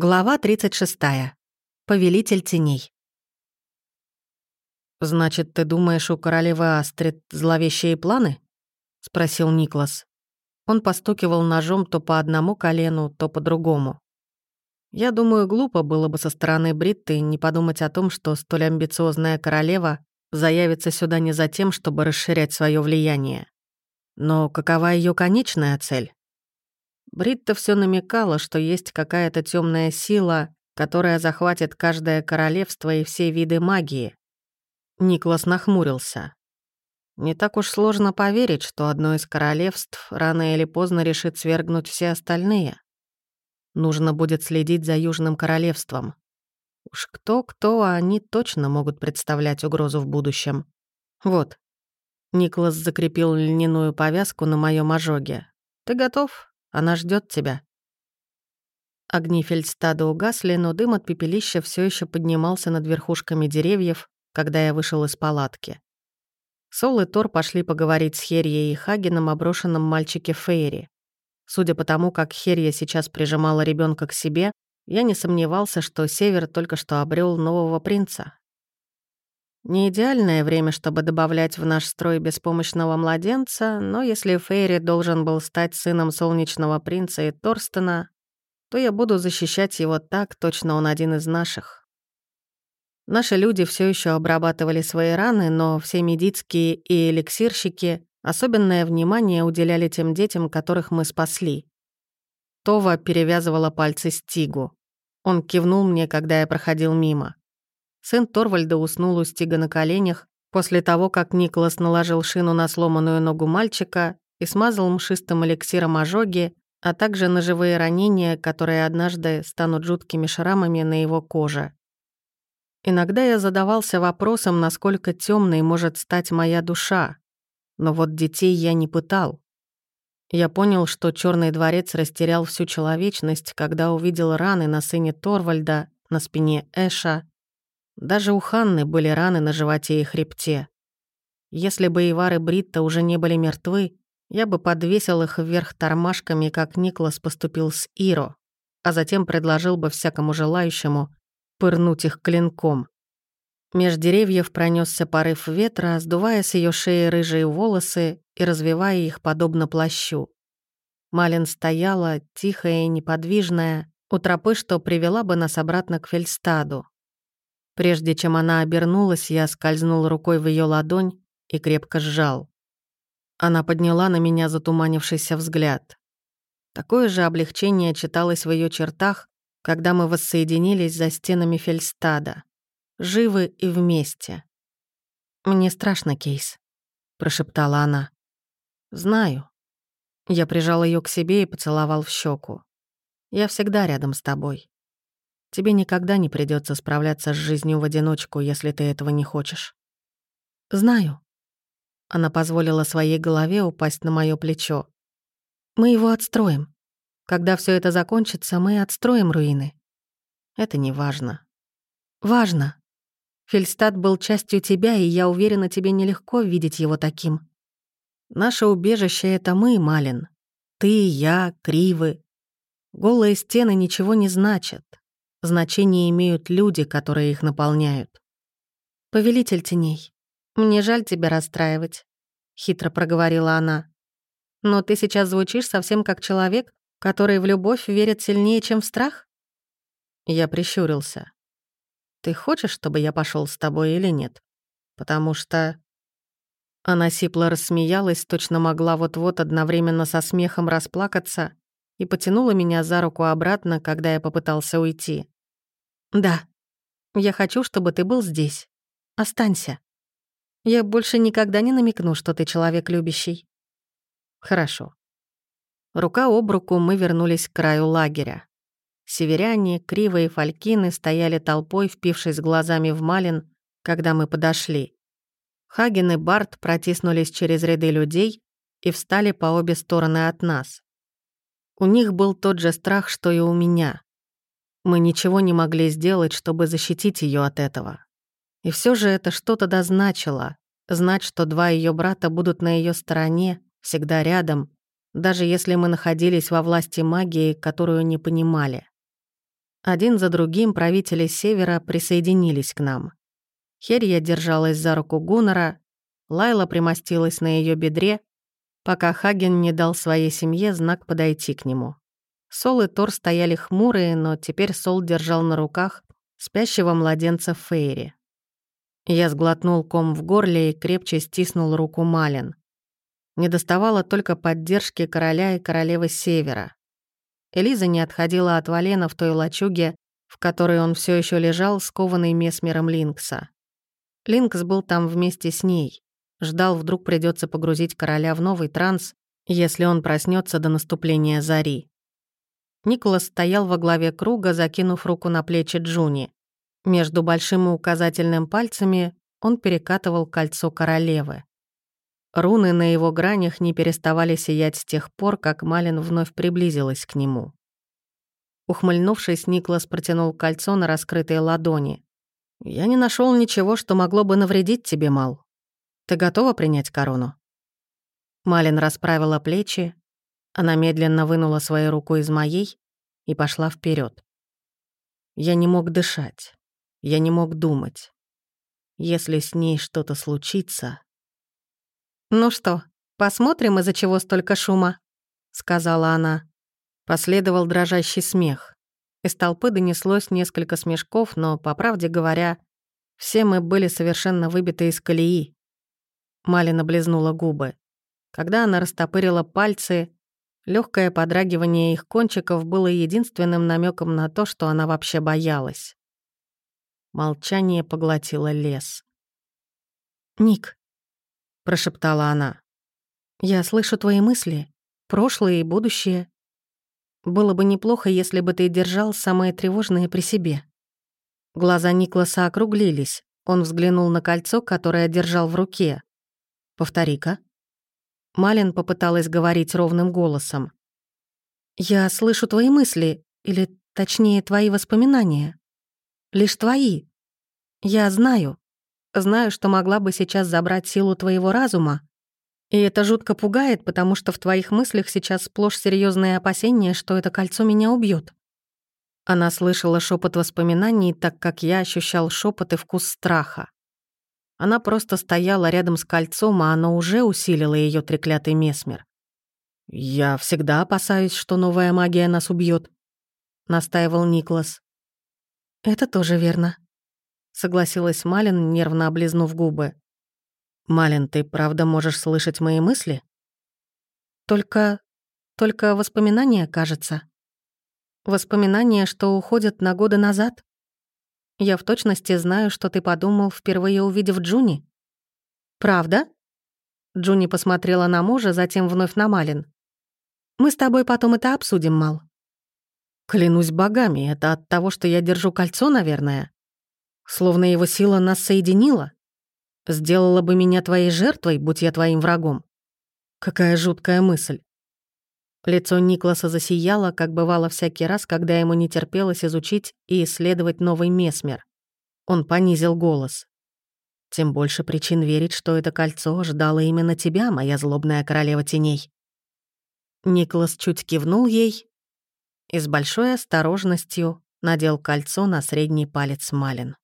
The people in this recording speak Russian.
Глава 36. Повелитель теней. «Значит, ты думаешь, у королевы Астрид зловещие планы?» — спросил Никлас. Он постукивал ножом то по одному колену, то по другому. Я думаю, глупо было бы со стороны Бритты не подумать о том, что столь амбициозная королева заявится сюда не за тем, чтобы расширять свое влияние. Но какова ее конечная цель? Бритта все намекала, что есть какая-то темная сила, которая захватит каждое королевство и все виды магии. Никлас нахмурился. Не так уж сложно поверить, что одно из королевств рано или поздно решит свергнуть все остальные. Нужно будет следить за Южным королевством. Уж кто-кто, а они точно могут представлять угрозу в будущем. Вот. Никлас закрепил льняную повязку на моем ожоге. «Ты готов?» Она ждет тебя». Огни фельдстада угасли, но дым от пепелища все еще поднимался над верхушками деревьев, когда я вышел из палатки. Сол и Тор пошли поговорить с Херьей и Хагеном о брошенном мальчике Фейри. Судя по тому, как Херья сейчас прижимала ребенка к себе, я не сомневался, что Север только что обрел нового принца. Не идеальное время, чтобы добавлять в наш строй беспомощного младенца, но если Фейри должен был стать сыном солнечного принца и Торстена, то я буду защищать его так, точно он один из наших. Наши люди все еще обрабатывали свои раны, но все медицкие и эликсирщики особенное внимание уделяли тем детям, которых мы спасли. Това перевязывала пальцы Стигу. Он кивнул мне, когда я проходил мимо. Сын Торвальда уснул у Стига на коленях после того, как Николас наложил шину на сломанную ногу мальчика и смазал мшистым эликсиром ожоги, а также ножевые ранения, которые однажды станут жуткими шрамами на его коже. Иногда я задавался вопросом, насколько темной может стать моя душа, но вот детей я не пытал. Я понял, что Черный дворец растерял всю человечность, когда увидел раны на сыне Торвальда, на спине Эша даже у Ханны были раны на животе и хребте. Если бы Ивар и Бритта уже не были мертвы, я бы подвесил их вверх тормашками, как Никлас поступил с Иро, а затем предложил бы всякому желающему пырнуть их клинком. Меж деревьев пронесся порыв ветра, сдувая с ее шеи рыжие волосы и развивая их подобно плащу. Малин стояла, тихая и неподвижная, у тропы, что привела бы нас обратно к Фельстаду. Прежде чем она обернулась, я скользнул рукой в ее ладонь и крепко сжал. Она подняла на меня затуманившийся взгляд. Такое же облегчение читалось в ее чертах, когда мы воссоединились за стенами Фельстада. Живы и вместе. «Мне страшно, Кейс», — прошептала она. «Знаю». Я прижал ее к себе и поцеловал в щеку. «Я всегда рядом с тобой. Тебе никогда не придется справляться с жизнью в одиночку, если ты этого не хочешь. Знаю. Она позволила своей голове упасть на мое плечо. Мы его отстроим. Когда все это закончится, мы отстроим руины. Это не важно. Важно. Фельстад был частью тебя, и я уверена, тебе нелегко видеть его таким. Наше убежище — это мы, Малин. Ты, я, Кривы. Голые стены ничего не значат. Значение имеют люди, которые их наполняют. «Повелитель теней, мне жаль тебя расстраивать», — хитро проговорила она. «Но ты сейчас звучишь совсем как человек, который в любовь верит сильнее, чем в страх?» Я прищурился. «Ты хочешь, чтобы я пошел с тобой или нет? Потому что...» Она сипло рассмеялась, точно могла вот-вот одновременно со смехом расплакаться и потянула меня за руку обратно, когда я попытался уйти. «Да. Я хочу, чтобы ты был здесь. Останься. Я больше никогда не намекну, что ты человек любящий». «Хорошо». Рука об руку мы вернулись к краю лагеря. Северяне, Кривые Фалькины стояли толпой, впившись глазами в Малин, когда мы подошли. Хаген и Барт протиснулись через ряды людей и встали по обе стороны от нас. У них был тот же страх, что и у меня. Мы ничего не могли сделать, чтобы защитить ее от этого. И все же это что-то дозначило. Знать, что два ее брата будут на ее стороне, всегда рядом, даже если мы находились во власти магии, которую не понимали. Один за другим правители Севера присоединились к нам. Херья держалась за руку Гуннера, Лайла примостилась на ее бедре, пока Хаген не дал своей семье знак подойти к нему. Сол и Тор стояли хмурые, но теперь Сол держал на руках спящего младенца Фейри. Я сглотнул ком в горле и крепче стиснул руку Малин. Не доставало только поддержки короля и королевы Севера. Элиза не отходила от Валена в той лачуге, в которой он все еще лежал, скованный месмером Линкса. Линкс был там вместе с ней. Ждал, вдруг придется погрузить короля в новый транс, если он проснется до наступления зари. Николас стоял во главе круга, закинув руку на плечи Джуни. Между большим и указательным пальцами он перекатывал кольцо королевы. Руны на его гранях не переставали сиять с тех пор, как Малин вновь приблизилась к нему. Ухмыльнувшись, Никлас протянул кольцо на раскрытой ладони. «Я не нашел ничего, что могло бы навредить тебе, Мал. Ты готова принять корону?» Малин расправила плечи, она медленно вынула свою руку из моей и пошла вперед. Я не мог дышать, я не мог думать. Если с ней что-то случится... «Ну что, посмотрим, из-за чего столько шума?» — сказала она. Последовал дрожащий смех. Из толпы донеслось несколько смешков, но, по правде говоря, все мы были совершенно выбиты из колеи. Малина облизнула губы. Когда она растопырила пальцы, легкое подрагивание их кончиков было единственным намеком на то, что она вообще боялась. Молчание поглотило лес. «Ник», — прошептала она, — «я слышу твои мысли, прошлое и будущее. Было бы неплохо, если бы ты держал самое тревожное при себе». Глаза Никласа округлились. Он взглянул на кольцо, которое держал в руке. «Повтори-ка». Малин попыталась говорить ровным голосом. «Я слышу твои мысли, или, точнее, твои воспоминания. Лишь твои. Я знаю. Знаю, что могла бы сейчас забрать силу твоего разума, и это жутко пугает, потому что в твоих мыслях сейчас сплошь серьезные опасения, что это кольцо меня убьет. Она слышала шепот воспоминаний, так как я ощущал шепот и вкус страха. Она просто стояла рядом с кольцом, а оно уже усилило ее треклятый месмер. «Я всегда опасаюсь, что новая магия нас убьет, настаивал Никлас. «Это тоже верно», — согласилась Малин, нервно облизнув губы. «Малин, ты правда можешь слышать мои мысли?» «Только... только воспоминания, кажется. Воспоминания, что уходят на годы назад. Я в точности знаю, что ты подумал, впервые увидев Джуни». «Правда?» Джуни посмотрела на мужа, затем вновь на Малин. «Мы с тобой потом это обсудим, Мал». «Клянусь богами, это от того, что я держу кольцо, наверное. Словно его сила нас соединила. Сделала бы меня твоей жертвой, будь я твоим врагом. Какая жуткая мысль. Лицо Никласа засияло, как бывало всякий раз, когда ему не терпелось изучить и исследовать новый месмер. Он понизил голос. «Тем больше причин верить, что это кольцо ждало именно тебя, моя злобная королева теней». Никлас чуть кивнул ей и с большой осторожностью надел кольцо на средний палец Малин.